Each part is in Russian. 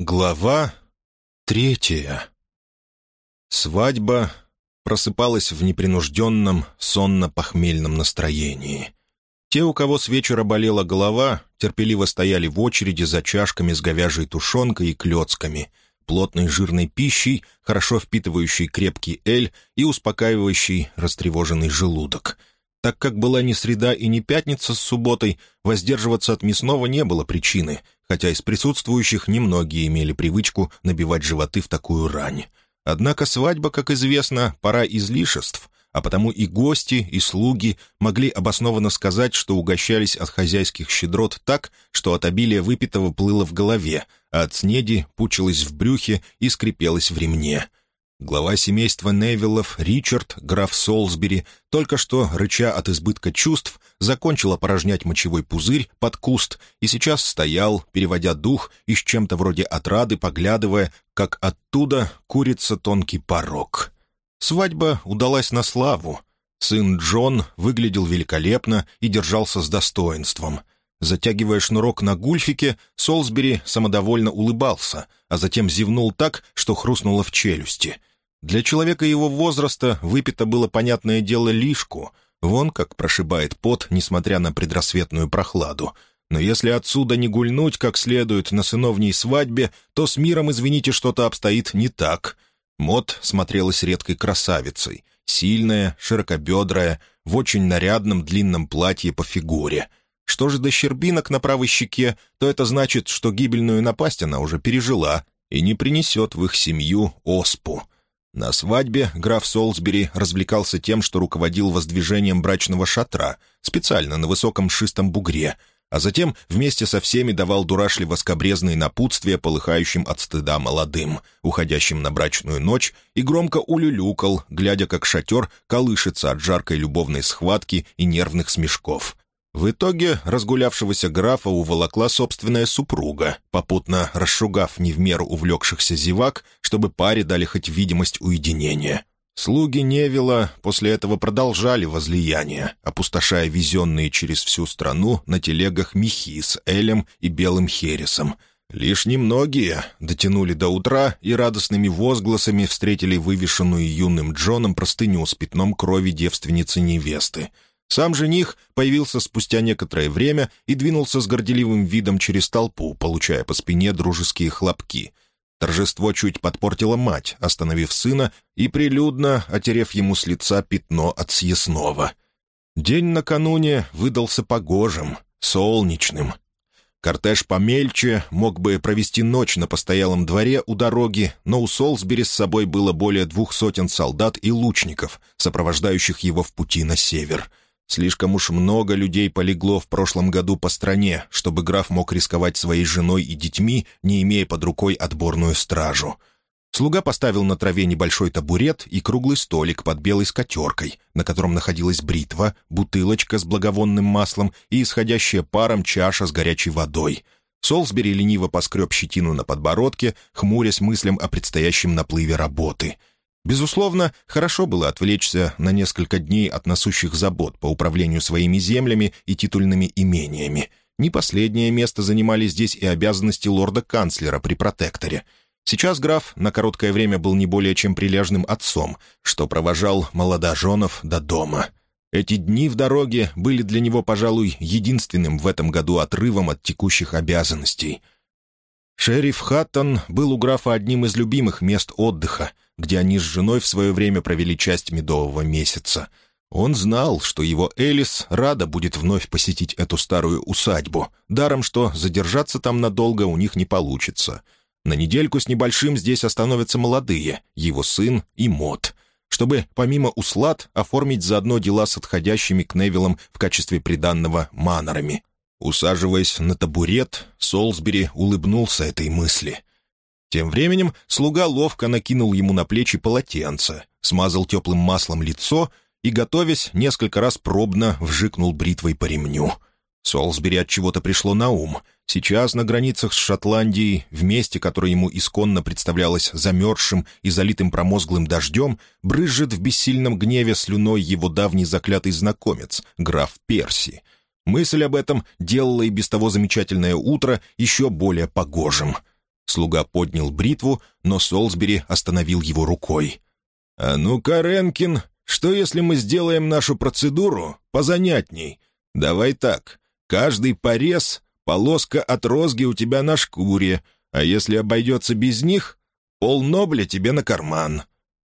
Глава третья. Свадьба просыпалась в непринужденном, сонно-похмельном настроении. Те, у кого с вечера болела голова, терпеливо стояли в очереди за чашками с говяжьей тушенкой и клетками, плотной жирной пищей, хорошо впитывающей крепкий эль и успокаивающей растревоженный желудок. Так как была не среда и не пятница с субботой, воздерживаться от мясного не было причины — хотя из присутствующих немногие имели привычку набивать животы в такую рань. Однако свадьба, как известно, пора излишеств, а потому и гости, и слуги могли обоснованно сказать, что угощались от хозяйских щедрот так, что от обилия выпитого плыло в голове, а от снеди пучилось в брюхе и скрипелось в ремне. Глава семейства Невиллов, Ричард, граф Солсбери, только что, рыча от избытка чувств, закончил опорожнять мочевой пузырь под куст и сейчас стоял, переводя дух и с чем-то вроде отрады, поглядывая, как оттуда курится тонкий порог. Свадьба удалась на славу. Сын Джон выглядел великолепно и держался с достоинством. Затягивая шнурок на гульфике, Солсбери самодовольно улыбался, а затем зевнул так, что хрустнуло в челюсти — для человека его возраста выпито было, понятное дело, лишку. Вон как прошибает пот, несмотря на предрассветную прохладу. Но если отсюда не гульнуть как следует на сыновней свадьбе, то с миром, извините, что-то обстоит не так. Мот смотрелась редкой красавицей. Сильная, широкобедрая, в очень нарядном длинном платье по фигуре. Что же до щербинок на правой щеке, то это значит, что гибельную напасть она уже пережила и не принесет в их семью оспу. На свадьбе граф Солсбери развлекался тем, что руководил воздвижением брачного шатра, специально на высоком шистом бугре, а затем вместе со всеми давал дурашливо-скобрезные напутствия полыхающим от стыда молодым, уходящим на брачную ночь, и громко улюлюкал, глядя, как шатер колышется от жаркой любовной схватки и нервных смешков. В итоге разгулявшегося графа уволокла собственная супруга, попутно расшугав не в меру увлекшихся зевак, чтобы паре дали хоть видимость уединения. Слуги Невилла после этого продолжали возлияние, опустошая везенные через всю страну на телегах мехи с элем и белым хересом. Лишь немногие дотянули до утра и радостными возгласами встретили вывешенную юным Джоном простыню с пятном крови девственницы-невесты — сам жених появился спустя некоторое время и двинулся с горделивым видом через толпу, получая по спине дружеские хлопки. Торжество чуть подпортила мать, остановив сына и прилюдно отерев ему с лица пятно от съестного. День накануне выдался погожим, солнечным. Кортеж помельче мог бы провести ночь на постоялом дворе у дороги, но у Солсбери с собой было более двух сотен солдат и лучников, сопровождающих его в пути на север — Слишком уж много людей полегло в прошлом году по стране, чтобы граф мог рисковать своей женой и детьми, не имея под рукой отборную стражу. Слуга поставил на траве небольшой табурет и круглый столик под белой скатеркой, на котором находилась бритва, бутылочка с благовонным маслом и исходящая паром чаша с горячей водой. Солсбери лениво поскреб щетину на подбородке, хмурясь мыслям о предстоящем наплыве работы — Безусловно, хорошо было отвлечься на несколько дней от насущих забот по управлению своими землями и титульными имениями. Не последнее место занимали здесь и обязанности лорда-канцлера при протекторе. Сейчас граф на короткое время был не более чем прилежным отцом, что провожал молодоженов до дома. Эти дни в дороге были для него, пожалуй, единственным в этом году отрывом от текущих обязанностей. Шериф Хаттон был у графа одним из любимых мест отдыха — где они с женой в свое время провели часть медового месяца. Он знал, что его Элис рада будет вновь посетить эту старую усадьбу, даром что задержаться там надолго у них не получится. На недельку с небольшим здесь остановятся молодые, его сын и Мот, чтобы, помимо услад, оформить заодно дела с отходящими к Невиллам в качестве приданного манорами. Усаживаясь на табурет, Солсбери улыбнулся этой мысли. Тем временем слуга ловко накинул ему на плечи полотенце, смазал теплым маслом лицо и, готовясь, несколько раз пробно вжикнул бритвой по ремню. Солсбери от чего-то пришло на ум. Сейчас на границах с Шотландией, в месте, которое ему исконно представлялось замерзшим и залитым промозглым дождем, брызжет в бессильном гневе слюной его давний заклятый знакомец, граф Перси. Мысль об этом делала и без того замечательное утро еще более погожим — Слуга поднял бритву, но Солсбери остановил его рукой. «А ну-ка, Ренкин, что если мы сделаем нашу процедуру позанятней? Давай так, каждый порез — полоска от розги у тебя на шкуре, а если обойдется без них, полнобля тебе на карман.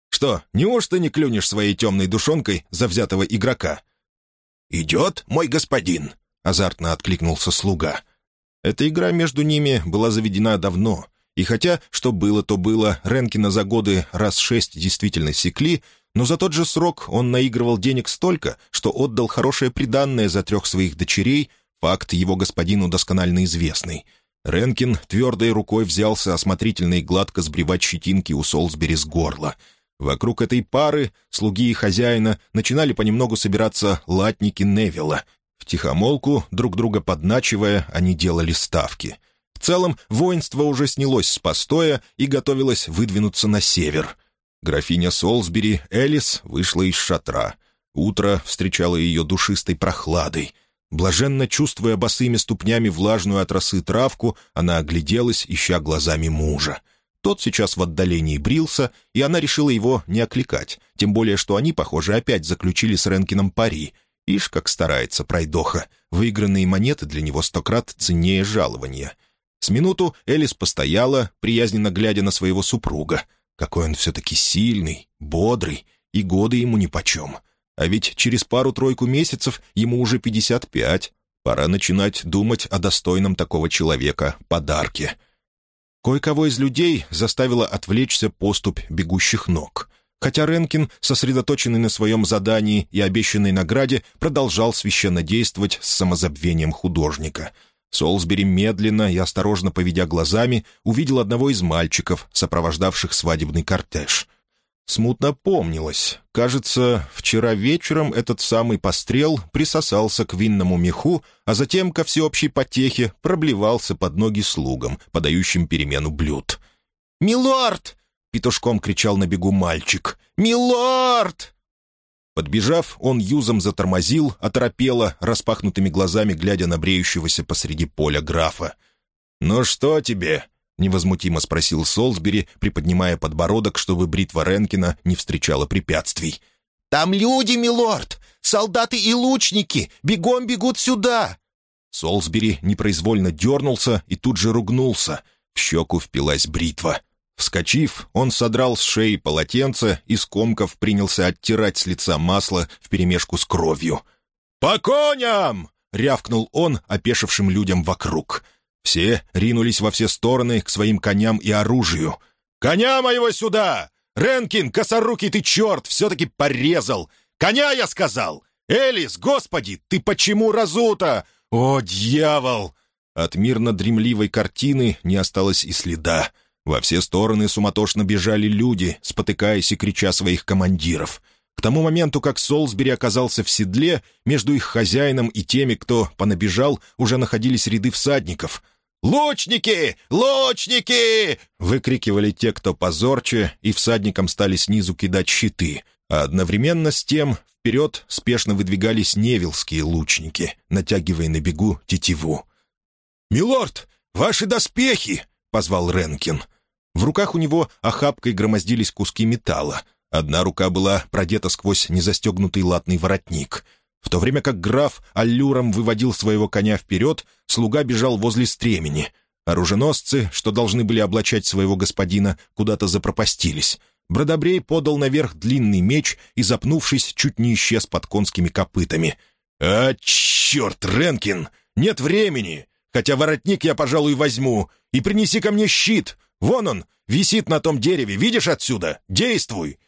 Что, неужто не клюнешь своей темной душонкой за взятого игрока?» «Идет, мой господин!» — азартно откликнулся слуга. Эта игра между ними была заведена давно, и хотя, что было, то было, Ренкина за годы раз шесть действительно секли, но за тот же срок он наигрывал денег столько, что отдал хорошее приданное за трех своих дочерей, факт его господину досконально известный. Ренкин твердой рукой взялся осмотрительно и гладко сбривать щетинки у Солсбери с горла. Вокруг этой пары, слуги и хозяина, начинали понемногу собираться латники Невилла. Втихомолку, друг друга подначивая, они делали ставки — целом, воинство уже снялось с постоя и готовилось выдвинуться на север. Графиня Солсбери, Элис, вышла из шатра. Утро встречало ее душистой прохладой. Блаженно чувствуя босыми ступнями влажную от росы травку, она огляделась, ища глазами мужа. Тот сейчас в отдалении брился, и она решила его не окликать, тем более, что они, похоже, опять заключили с Ренкином пари. Ишь, как старается пройдоха. Выигранные монеты для него сто крат ценнее жалования. С минуту Элис постояла, приязненно глядя на своего супруга. Какой он все-таки сильный, бодрый, и годы ему нипочем. А ведь через пару-тройку месяцев ему уже пятьдесят пять. Пора начинать думать о достойном такого человека подарке. Кое-кого из людей заставила отвлечься поступь бегущих ног. Хотя Ренкин, сосредоточенный на своем задании и обещанной награде, продолжал священно действовать с самозабвением художника — Солсбери медленно и осторожно поведя глазами, увидел одного из мальчиков, сопровождавших свадебный кортеж. Смутно помнилось. Кажется, вчера вечером этот самый пострел присосался к винному меху, а затем, ко всеобщей потехе, проблевался под ноги слугам, подающим перемену блюд. «Милорд!» — петушком кричал на бегу мальчик. «Милорд!» Подбежав, он юзом затормозил, оторопело, распахнутыми глазами глядя на бреющегося посреди поля графа. «Ну что тебе?» — невозмутимо спросил Солсбери, приподнимая подбородок, чтобы бритва Ренкина не встречала препятствий. «Там люди, милорд! Солдаты и лучники! Бегом бегут сюда!» Солсбери непроизвольно дернулся и тут же ругнулся. В щеку впилась бритва. Вскочив, он содрал с шеи полотенце и скомков принялся оттирать с лица масло вперемешку с кровью. «По коням!» — рявкнул он опешившим людям вокруг. Все ринулись во все стороны к своим коням и оружию. «Коня моего сюда! Ренкин, косорукий ты черт, все-таки порезал! Коня, я сказал! Элис, господи, ты почему разута? О, дьявол!» От мирно-дремливой картины не осталось и следа. Во все стороны суматошно бежали люди, спотыкаясь и крича своих командиров. К тому моменту, как Солсбери оказался в седле, между их хозяином и теми, кто понабежал, уже находились ряды всадников. «Лучники! Лучники!» — выкрикивали те, кто позорче, и всадникам стали снизу кидать щиты. А одновременно с тем вперед спешно выдвигались невилские лучники, натягивая на бегу тетиву. «Милорд, ваши доспехи!» — позвал Ренкин. В руках у него охапкой громоздились куски металла. Одна рука была продета сквозь незастегнутый латный воротник. В то время как граф аллюром выводил своего коня вперед, слуга бежал возле стремени. Оруженосцы, что должны были облачать своего господина, куда-то запропастились. Бродобрей подал наверх длинный меч и, запнувшись, чуть не исчез под конскими копытами. «А, черт, Ренкин! Нет времени! Хотя воротник я, пожалуй, возьму. И принеси ко мне щит. Вон он, висит на том дереве, видишь отсюда? Действуй!»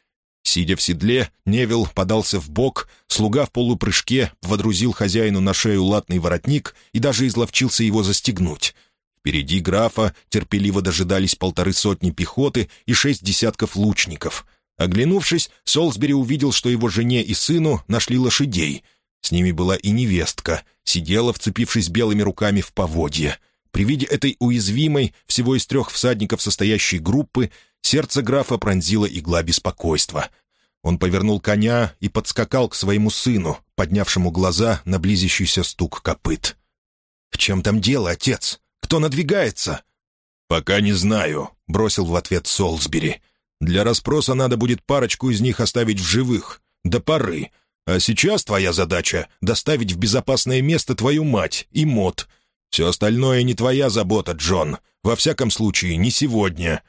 Сидя в седле, Невил подался в бок, слуга в полупрыжке водрузил хозяину на шею латный воротник и даже изловчился его застегнуть. Впереди графа терпеливо дожидались полторы сотни пехоты и шесть десятков лучников. Оглянувшись, Солсбери увидел, что его жене и сыну нашли лошадей. С ними была и невестка, сидела, вцепившись белыми руками в поводья — при виде этой уязвимой, всего из трех всадников состоящей группы, сердце графа пронзила игла беспокойства. Он повернул коня и подскакал к своему сыну, поднявшему глаза на близящийся стук копыт. «В чем там дело, отец? Кто надвигается?» «Пока не знаю», — бросил в ответ Солсбери. «Для расспроса надо будет парочку из них оставить в живых. До поры. А сейчас твоя задача — доставить в безопасное место твою мать и Мот. Все остальное не твоя забота, Джон. Во всяком случае, не сегодня».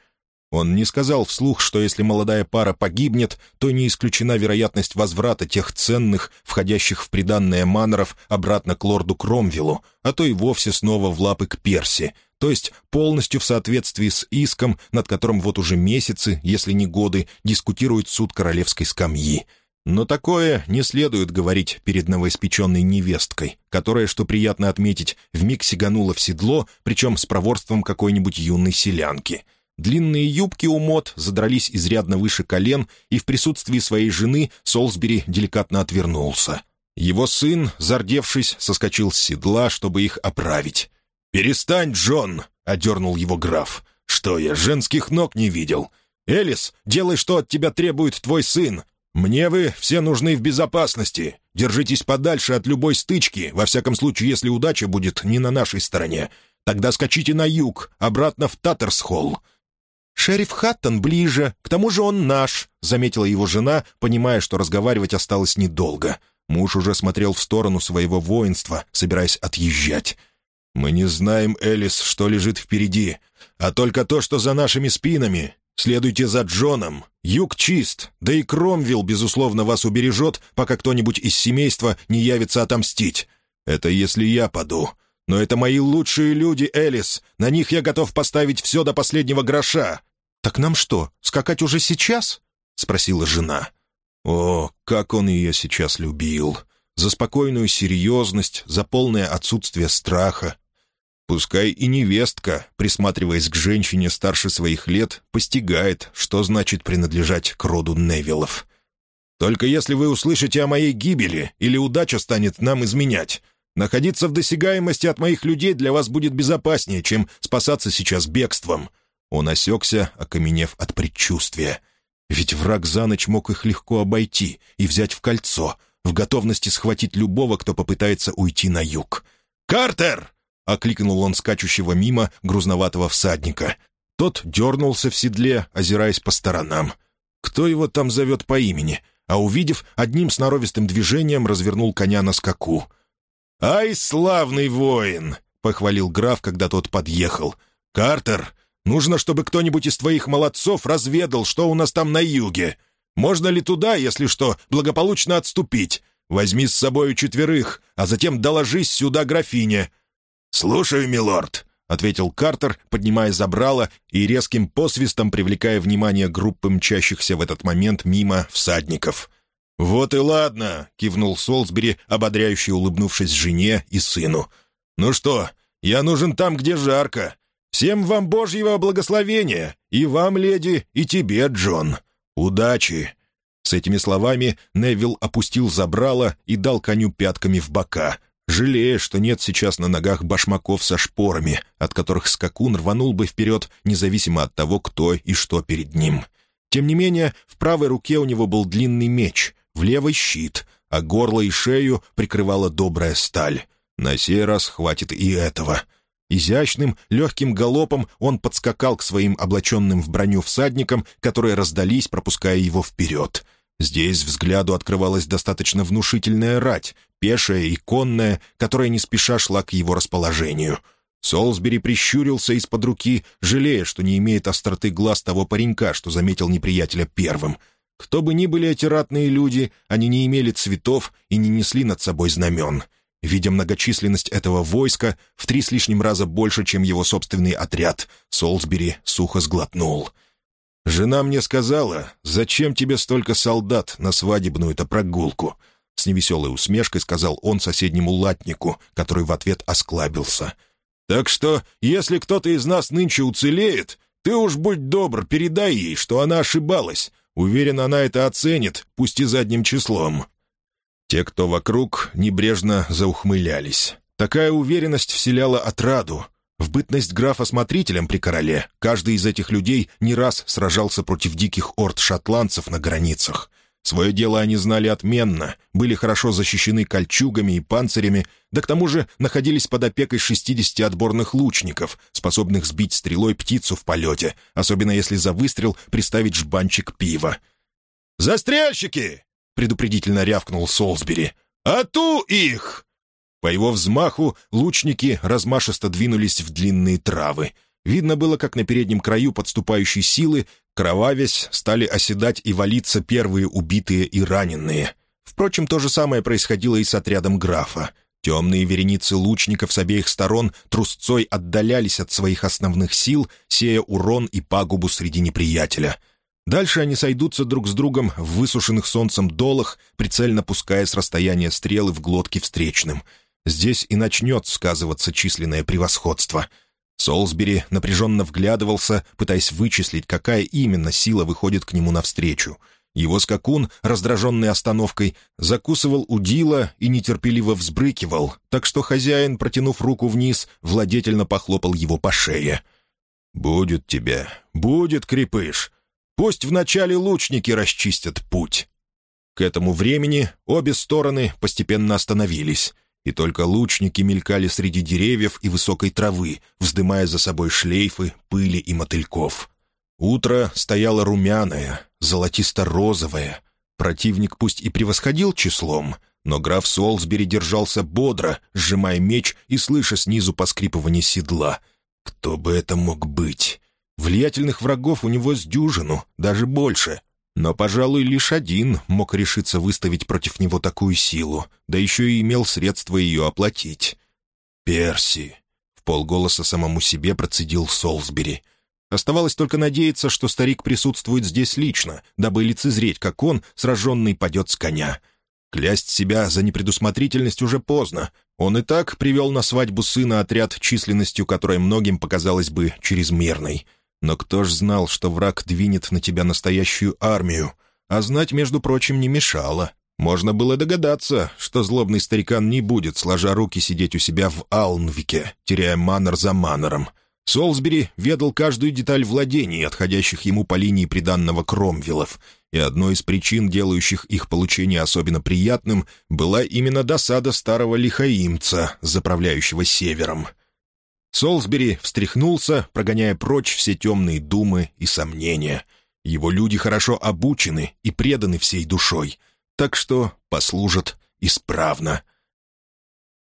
Он не сказал вслух, что если молодая пара погибнет, то не исключена вероятность возврата тех ценных, входящих в приданное маноров, обратно к лорду Кромвиллу, а то и вовсе снова в лапы к Перси, то есть полностью в соответствии с иском, над которым вот уже месяцы, если не годы, дискутирует суд королевской скамьи. Но такое не следует говорить перед новоиспеченной невесткой, которая, что приятно отметить, вмиг сиганула в седло, причем с проворством какой-нибудь юной селянки — Длинные юбки у Мот задрались изрядно выше колен, и в присутствии своей жены Солсбери деликатно отвернулся. Его сын, зардевшись, соскочил с седла, чтобы их оправить. «Перестань, Джон!» — одернул его граф. «Что я, женских ног не видел? Элис, делай, что от тебя требует твой сын. Мне вы все нужны в безопасности. Держитесь подальше от любой стычки, во всяком случае, если удача будет не на нашей стороне. Тогда скачите на юг, обратно в Таттерсхолл. «Шериф Хаттон ближе, к тому же он наш», — заметила его жена, понимая, что разговаривать осталось недолго. Муж уже смотрел в сторону своего воинства, собираясь отъезжать. «Мы не знаем, Элис, что лежит впереди, а только то, что за нашими спинами. Следуйте за Джоном. Юг чист, да и Кромвилл, безусловно, вас убережет, пока кто-нибудь из семейства не явится отомстить. Это если я паду. Но это мои лучшие люди, Элис. На них я готов поставить все до последнего гроша. «Так нам что, скакать уже сейчас?» — спросила жена. О, как он ее сейчас любил! За спокойную серьезность, за полное отсутствие страха. Пускай и невестка, присматриваясь к женщине старше своих лет, постигает, что значит принадлежать к роду Невилов. «Только если вы услышите о моей гибели или удача станет нам изменять, находиться в досягаемости от моих людей для вас будет безопаснее, чем спасаться сейчас бегством. Он осекся, окаменев от предчувствия. Ведь враг за ночь мог их легко обойти и взять в кольцо, в готовности схватить любого, кто попытается уйти на юг. «Картер!» — окликнул он скачущего мимо грузноватого всадника. Тот дернулся в седле, озираясь по сторонам. Кто его там зовет по имени? А увидев, одним сноровистым движением развернул коня на скаку. «Ай, славный воин!» — похвалил граф, когда тот подъехал. «Картер, Нужно, чтобы кто-нибудь из твоих молодцов разведал, что у нас там на юге. Можно ли туда, если что, благополучно отступить? Возьми с собою четверых, а затем доложись сюда графине». «Слушаю, милорд», — ответил Картер, поднимая забрало и резким посвистом привлекая внимание группы мчащихся в этот момент мимо всадников. «Вот и ладно», — кивнул Солсбери, ободряюще улыбнувшись жене и сыну. «Ну что, я нужен там, где жарко. Всем вам Божьего благословения, и вам, леди, и тебе, Джон. Удачи!» С этими словами Невилл опустил забрало и дал коню пятками в бока, жалея, что нет сейчас на ногах башмаков со шпорами, от которых скакун рванул бы вперед, независимо от того, кто и что перед ним. Тем не менее, в правой руке у него был длинный меч, в левой — щит, а горло и шею прикрывала добрая сталь. На сей раз хватит и этого — Изящным, легким галопом он подскакал к своим облаченным в броню всадникам, которые раздались, пропуская его вперед. Здесь взгляду открывалась достаточно внушительная рать, пешая и конная, которая не спеша шла к его расположению. Солсбери прищурился из-под руки, жалея, что не имеет остроты глаз того паренька, что заметил неприятеля первым. Кто бы ни были эти ратные люди, они не имели цветов и не несли над собой знамен — Видя многочисленность этого войска, в три с лишним раза больше, чем его собственный отряд, Солсбери сухо сглотнул. «Жена мне сказала, зачем тебе столько солдат на свадебную-то прогулку?» С невеселой усмешкой сказал он соседнему латнику, который в ответ осклабился. «Так что, если кто-то из нас нынче уцелеет, ты уж будь добр, передай ей, что она ошибалась. Уверен, она это оценит, пусть и задним числом». Те, кто вокруг, небрежно заухмылялись. Такая уверенность вселяла отраду. В бытность графа смотрителем при короле каждый из этих людей не раз сражался против диких орд шотландцев на границах. Свое дело они знали отменно, были хорошо защищены кольчугами и панцирями, да к тому же находились под опекой 60 отборных лучников, способных сбить стрелой птицу в полете, особенно если за выстрел приставить жбанчик пива. «Застрельщики!» — предупредительно рявкнул Солсбери. «Ату их!» По его взмаху лучники размашисто двинулись в длинные травы — Видно было, как на переднем краю подступающей силы, кровавясь, стали оседать и валиться первые убитые и раненые. Впрочем, то же самое происходило и с отрядом графа. Темные вереницы лучников с обеих сторон трусцой отдалялись от своих основных сил, сея урон и пагубу среди неприятеля. Дальше они сойдутся друг с другом в высушенных солнцем долах, прицельно пуская с расстояния стрелы в глотки встречным. Здесь и начнет сказываться численное превосходство — Солсбери напряженно вглядывался, пытаясь вычислить, какая именно сила выходит к нему навстречу. Его скакун, раздраженный остановкой, закусывал удила и нетерпеливо взбрыкивал, так что хозяин, протянув руку вниз, владетельно похлопал его по шее. «Будет тебе, будет, крепыш. Пусть вначале лучники расчистят путь». К этому времени обе стороны постепенно остановились — и только лучники мелькали среди деревьев и высокой травы, вздымая за собой шлейфы, пыли и мотыльков. Утро стояло румяное, золотисто-розовое. Противник пусть и превосходил числом, но граф Солсбери держался бодро, сжимая меч и слыша снизу поскрипывание седла. Кто бы это мог быть? Влиятельных врагов у него с дюжину, даже больше. Но, пожалуй, лишь один мог решиться выставить против него такую силу, да еще и имел средства ее оплатить. «Перси», — в полголоса самому себе процедил Солсбери. Оставалось только надеяться, что старик присутствует здесь лично, дабы лицезреть, как он, сраженный, падет с коня. Клясть себя за непредусмотрительность уже поздно. Он и так привел на свадьбу сына отряд численностью, которая многим показалась бы чрезмерной — но кто ж знал, что враг двинет на тебя настоящую армию? А знать, между прочим, не мешало. Можно было догадаться, что злобный старикан не будет, сложа руки, сидеть у себя в Алнвике, теряя манор за манором. Солсбери ведал каждую деталь владений, отходящих ему по линии приданного Кромвелов, и одной из причин, делающих их получение особенно приятным, была именно досада старого лихаимца, заправляющего севером. Солсбери встряхнулся, прогоняя прочь все темные думы и сомнения. Его люди хорошо обучены и преданы всей душой, так что послужат исправно.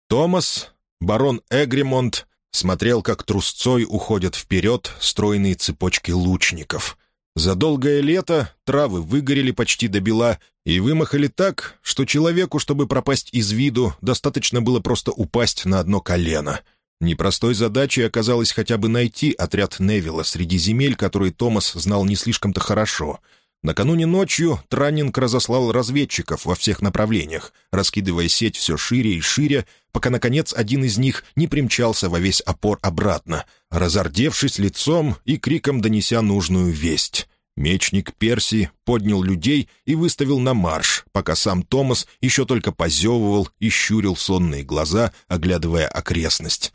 Томас, барон Эгримонт, смотрел, как трусцой уходят вперед стройные цепочки лучников. За долгое лето травы выгорели почти до бела и вымахали так, что человеку, чтобы пропасть из виду, достаточно было просто упасть на одно колено — Непростой задачей оказалось хотя бы найти отряд Невилла среди земель, которые Томас знал не слишком-то хорошо. Накануне ночью Траннинг разослал разведчиков во всех направлениях, раскидывая сеть все шире и шире, пока, наконец, один из них не примчался во весь опор обратно, разордевшись лицом и криком донеся нужную весть. Мечник Перси поднял людей и выставил на марш, пока сам Томас еще только позевывал и щурил сонные глаза, оглядывая окрестность.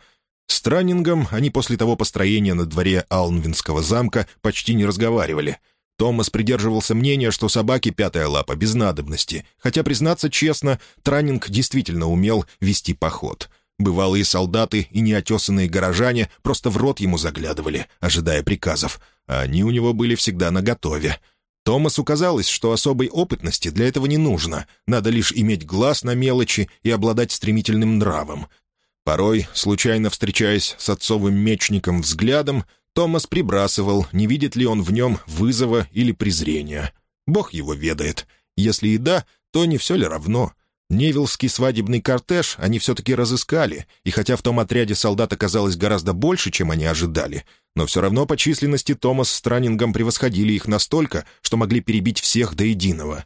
С Траннингом они после того построения на дворе Алнвинского замка почти не разговаривали. Томас придерживался мнения, что собаке пятая лапа без надобности, хотя, признаться честно, Траннинг действительно умел вести поход. Бывалые солдаты и неотесанные горожане просто в рот ему заглядывали, ожидая приказов, а они у него были всегда наготове. Томасу казалось, что особой опытности для этого не нужно, надо лишь иметь глаз на мелочи и обладать стремительным нравом, Порой, случайно встречаясь с отцовым мечником взглядом, Томас прибрасывал, не видит ли он в нем вызова или презрения. Бог его ведает. Если и да, то не все ли равно. Невилский свадебный кортеж они все-таки разыскали, и хотя в том отряде солдат оказалось гораздо больше, чем они ожидали, но все равно по численности Томас с Транингом превосходили их настолько, что могли перебить всех до единого.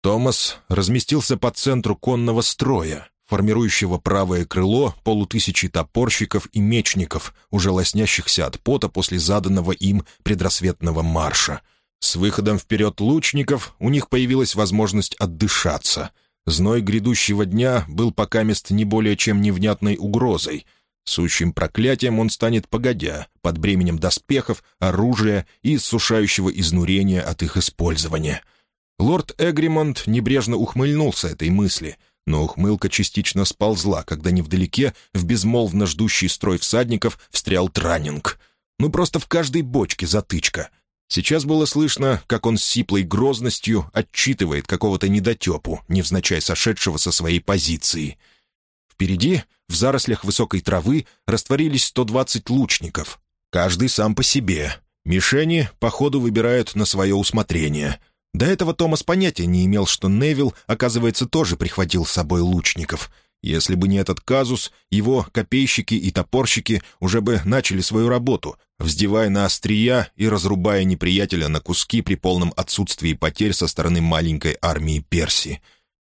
Томас разместился по центру конного строя, формирующего правое крыло полутысячи топорщиков и мечников, уже лоснящихся от пота после заданного им предрассветного марша. С выходом вперед лучников у них появилась возможность отдышаться. Зной грядущего дня был пока мест не более чем невнятной угрозой. Сущим проклятием он станет погодя, под бременем доспехов, оружия и иссушающего изнурения от их использования — Лорд Эгримонт небрежно ухмыльнулся этой мысли, но ухмылка частично сползла, когда невдалеке, в безмолвно ждущий строй всадников, встрял Транинг. Ну, просто в каждой бочке затычка. Сейчас было слышно, как он с сиплой грозностью отчитывает какого-то недотепу, невзначай сошедшего со своей позиции. Впереди, в зарослях высокой травы, растворились 120 лучников. Каждый сам по себе. Мишени, по ходу, выбирают на свое усмотрение — до этого Томас понятия не имел, что Невил, оказывается, тоже прихватил с собой лучников. Если бы не этот казус, его копейщики и топорщики уже бы начали свою работу, вздевая на острия и разрубая неприятеля на куски при полном отсутствии потерь со стороны маленькой армии Персии.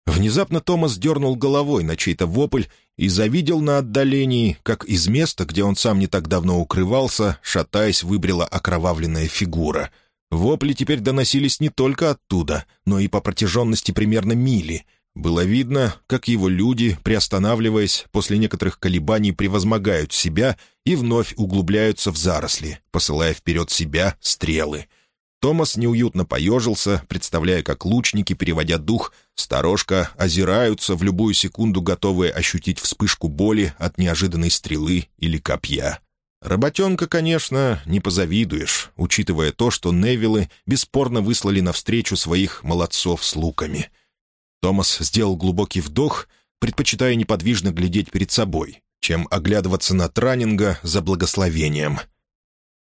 Внезапно Томас дернул головой на чей-то вопль и завидел на отдалении, как из места, где он сам не так давно укрывался, шатаясь, выбрела окровавленная фигура — Вопли теперь доносились не только оттуда, но и по протяженности примерно мили. Было видно, как его люди, приостанавливаясь, после некоторых колебаний превозмогают себя и вновь углубляются в заросли, посылая вперед себя стрелы. Томас неуютно поежился, представляя, как лучники, переводя дух, сторожка озираются в любую секунду, готовые ощутить вспышку боли от неожиданной стрелы или копья. Работенка, конечно, не позавидуешь, учитывая то, что Невилы бесспорно выслали навстречу своих молодцов с луками. Томас сделал глубокий вдох, предпочитая неподвижно глядеть перед собой, чем оглядываться на Транинга за благословением.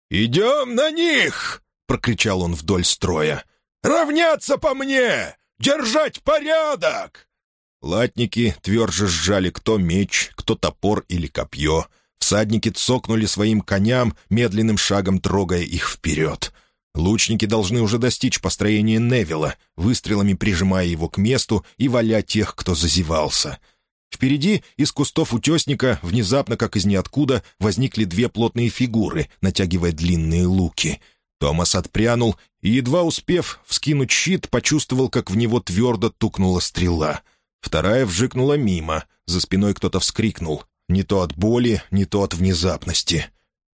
«Идем на них!» — прокричал он вдоль строя. «Равняться по мне! Держать порядок!» Латники тверже сжали кто меч, кто топор или копье — Всадники цокнули своим коням, медленным шагом трогая их вперед. Лучники должны уже достичь построения Невилла, выстрелами прижимая его к месту и валя тех, кто зазевался. Впереди, из кустов утесника, внезапно, как из ниоткуда, возникли две плотные фигуры, натягивая длинные луки. Томас отпрянул и, едва успев вскинуть щит, почувствовал, как в него твердо тукнула стрела. Вторая вжикнула мимо, за спиной кто-то вскрикнул. Не то от боли, не то от внезапности.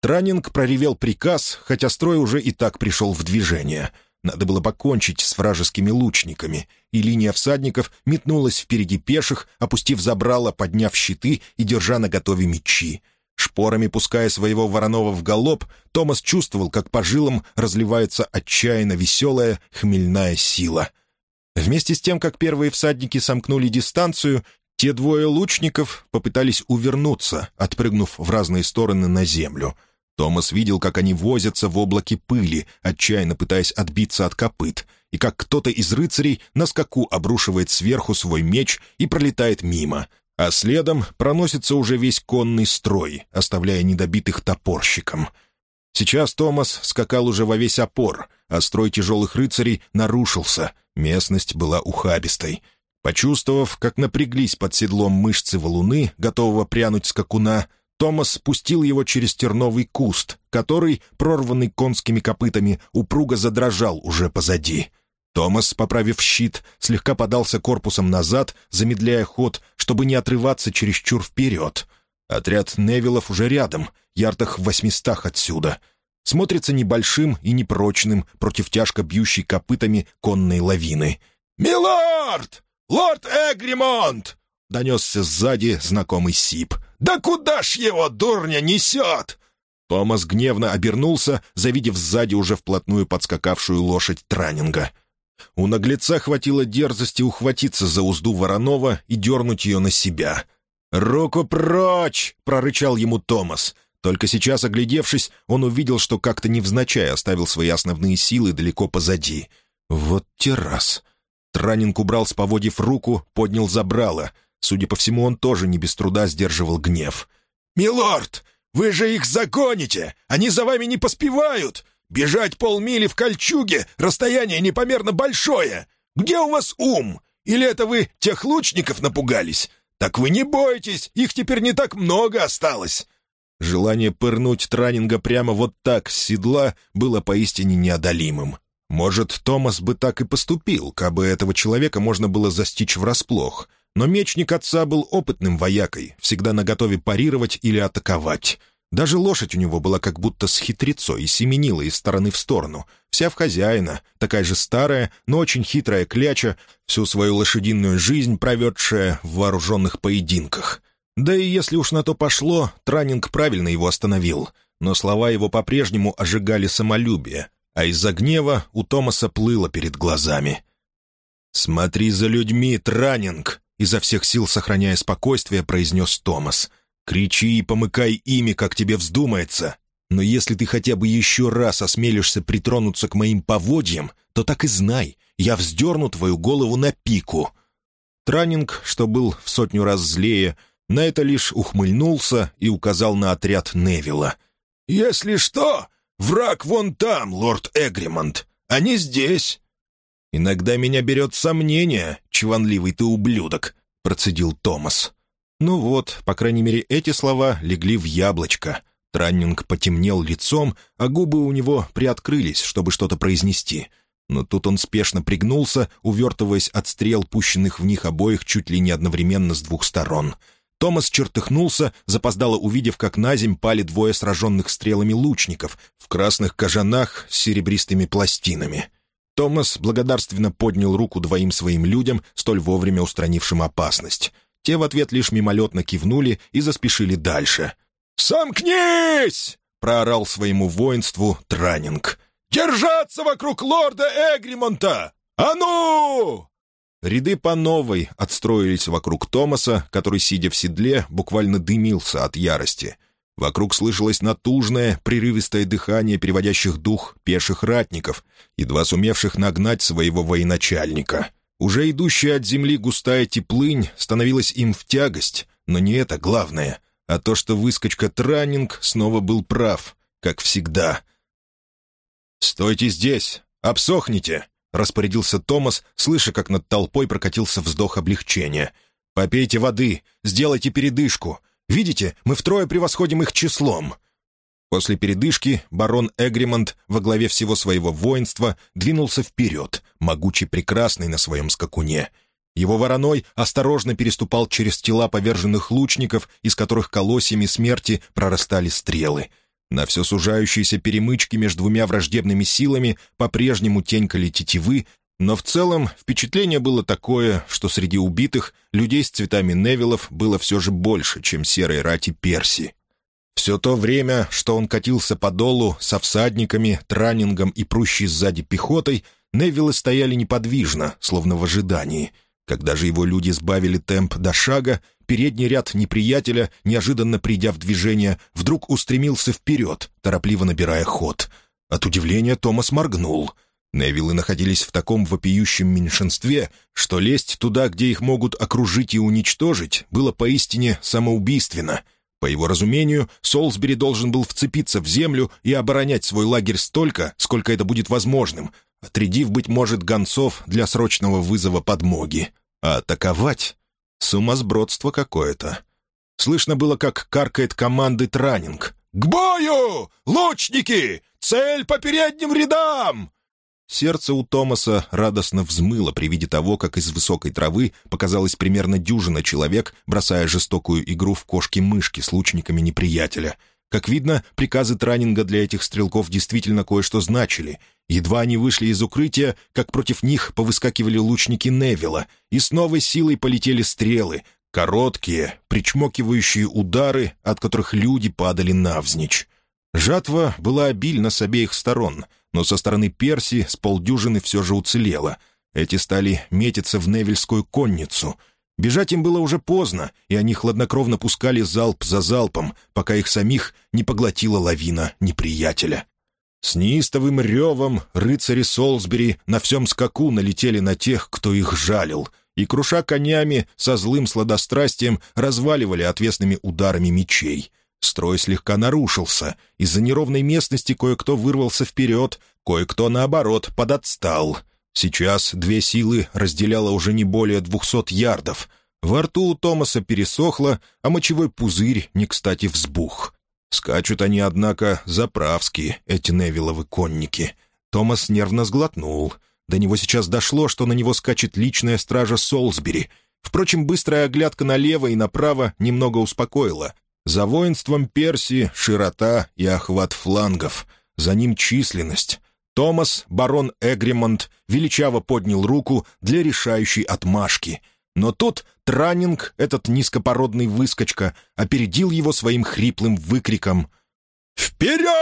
Транинг проревел приказ, хотя строй уже и так пришел в движение. Надо было покончить с вражескими лучниками, и линия всадников метнулась впереди пеших, опустив забрало, подняв щиты и держа наготове мечи. Шпорами пуская своего вороного в галоп, Томас чувствовал, как по жилам разливается отчаянно веселая хмельная сила — Вместе с тем, как первые всадники сомкнули дистанцию, те двое лучников попытались увернуться, отпрыгнув в разные стороны на землю. Томас видел, как они возятся в облаке пыли, отчаянно пытаясь отбиться от копыт, и как кто-то из рыцарей на скаку обрушивает сверху свой меч и пролетает мимо, а следом проносится уже весь конный строй, оставляя недобитых топорщиком. Сейчас Томас скакал уже во весь опор, а строй тяжелых рыцарей нарушился, местность была ухабистой. Почувствовав, как напряглись под седлом мышцы валуны, готового прянуть скакуна, Томас спустил его через терновый куст, который, прорванный конскими копытами, упруго задрожал уже позади. Томас, поправив щит, слегка подался корпусом назад, замедляя ход, чтобы не отрываться чересчур вперед. Отряд Невилов уже рядом, ярдах в восьмистах отсюда. Смотрится небольшим и непрочным против тяжко бьющей копытами конной лавины. «Милорд!» «Лорд Эгримонт!» — донесся сзади знакомый сип. «Да куда ж его, дурня, несет?» Томас гневно обернулся, завидев сзади уже вплотную подскакавшую лошадь Транинга. У наглеца хватило дерзости ухватиться за узду Воронова и дернуть ее на себя. «Руку прочь!» — прорычал ему Томас. Только сейчас, оглядевшись, он увидел, что как-то невзначай оставил свои основные силы далеко позади. «Вот террас!» Транинг убрал с поводив руку, поднял забрало. Судя по всему, он тоже не без труда сдерживал гнев. «Милорд, вы же их загоните! Они за вами не поспевают! Бежать полмили в кольчуге, расстояние непомерно большое! Где у вас ум? Или это вы тех лучников напугались? Так вы не бойтесь, их теперь не так много осталось!» Желание пырнуть Транинга прямо вот так с седла было поистине неодолимым. Может, Томас бы так и поступил, кабы этого человека можно было застичь врасплох. Но мечник отца был опытным воякой, всегда наготове парировать или атаковать. Даже лошадь у него была как будто с хитрецой и семенила из стороны в сторону. Вся в хозяина, такая же старая, но очень хитрая кляча, всю свою лошадиную жизнь проведшая в вооруженных поединках. Да и если уж на то пошло, Транинг правильно его остановил. Но слова его по-прежнему ожигали самолюбие, а из-за гнева у Томаса плыло перед глазами. «Смотри за людьми, Транинг!» — изо всех сил сохраняя спокойствие, произнес Томас — Кричи и помыкай ими, как тебе вздумается. Но если ты хотя бы еще раз осмелишься притронуться к моим поводьям, то так и знай, я вздерну твою голову на пику». Транинг, что был в сотню раз злее, на это лишь ухмыльнулся и указал на отряд Невилла. «Если что, враг вон там, лорд Эгримонт, а не здесь». «Иногда меня берет сомнение, чванливый ты ублюдок», — процедил Томас. Ну вот, по крайней мере, эти слова легли в яблочко. Траннинг потемнел лицом, а губы у него приоткрылись, чтобы что-то произнести. Но тут он спешно пригнулся, увертываясь от стрел, пущенных в них обоих чуть ли не одновременно с двух сторон. Томас чертыхнулся, запоздало увидев, как на земь пали двое сраженных стрелами лучников в красных кожанах с серебристыми пластинами. Томас благодарственно поднял руку двоим своим людям, столь вовремя устранившим опасность. Те в ответ лишь мимолетно кивнули и заспешили дальше. «Сомкнись!» — проорал своему воинству Транинг. «Держаться вокруг лорда Эгримонта! А ну!» Ряды по новой отстроились вокруг Томаса, который, сидя в седле, буквально дымился от ярости. Вокруг слышалось натужное, прерывистое дыхание переводящих дух пеших ратников, едва сумевших нагнать своего военачальника — уже идущая от земли густая теплынь становилась им в тягость, но не это главное, а то, что выскочка Траннинг снова был прав, как всегда. «Стойте здесь! Обсохните!» — распорядился Томас, слыша, как над толпой прокатился вздох облегчения. «Попейте воды, сделайте передышку. Видите, мы втрое превосходим их числом». После передышки барон Эгримонт во главе всего своего воинства двинулся вперед, могучий прекрасный на своем скакуне. Его вороной осторожно переступал через тела поверженных лучников, из которых колосьями смерти прорастали стрелы. На все сужающиеся перемычки между двумя враждебными силами по-прежнему тенькали тетивы, но в целом впечатление было такое, что среди убитых людей с цветами Невилов было все же больше, чем серой рати Перси. Все то время, что он катился по долу со всадниками, транингом и прущей сзади пехотой, Невиллы стояли неподвижно, словно в ожидании. Когда же его люди сбавили темп до шага, передний ряд неприятеля, неожиданно придя в движение, вдруг устремился вперед, торопливо набирая ход. От удивления Томас моргнул. Невиллы находились в таком вопиющем меньшинстве, что лезть туда, где их могут окружить и уничтожить, было поистине самоубийственно — по его разумению, Солсбери должен был вцепиться в землю и оборонять свой лагерь столько, сколько это будет возможным, отрядив, быть может, гонцов для срочного вызова подмоги. А атаковать? Сумасбродство какое-то. Слышно было, как каркает команды Транинг. «К бою! Лучники! Цель по передним рядам!» Сердце у Томаса радостно взмыло при виде того, как из высокой травы показалось примерно дюжина человек, бросая жестокую игру в кошки-мышки с лучниками неприятеля. Как видно, приказы Транинга для этих стрелков действительно кое-что значили. Едва они вышли из укрытия, как против них повыскакивали лучники Невилла, и с новой силой полетели стрелы, короткие, причмокивающие удары, от которых люди падали навзничь. Жатва была обильна с обеих сторон — но со стороны Перси с полдюжины все же уцелело. Эти стали метиться в Невельскую конницу. Бежать им было уже поздно, и они хладнокровно пускали залп за залпом, пока их самих не поглотила лавина неприятеля. С неистовым ревом рыцари Солсбери на всем скаку налетели на тех, кто их жалил, и, круша конями, со злым сладострастием разваливали отвесными ударами мечей — Строй слегка нарушился. Из-за неровной местности кое-кто вырвался вперед, кое-кто, наоборот, подотстал. Сейчас две силы разделяло уже не более двухсот ярдов. Во рту у Томаса пересохло, а мочевой пузырь не кстати взбух. Скачут они, однако, заправски, эти Невиловы конники. Томас нервно сглотнул. До него сейчас дошло, что на него скачет личная стража Солсбери. Впрочем, быстрая оглядка налево и направо немного успокоила. За воинством Персии широта и охват флангов, за ним численность. Томас, барон Эгримонт, величаво поднял руку для решающей отмашки. Но тут Транинг, этот низкопородный выскочка, опередил его своим хриплым выкриком «Вперед!»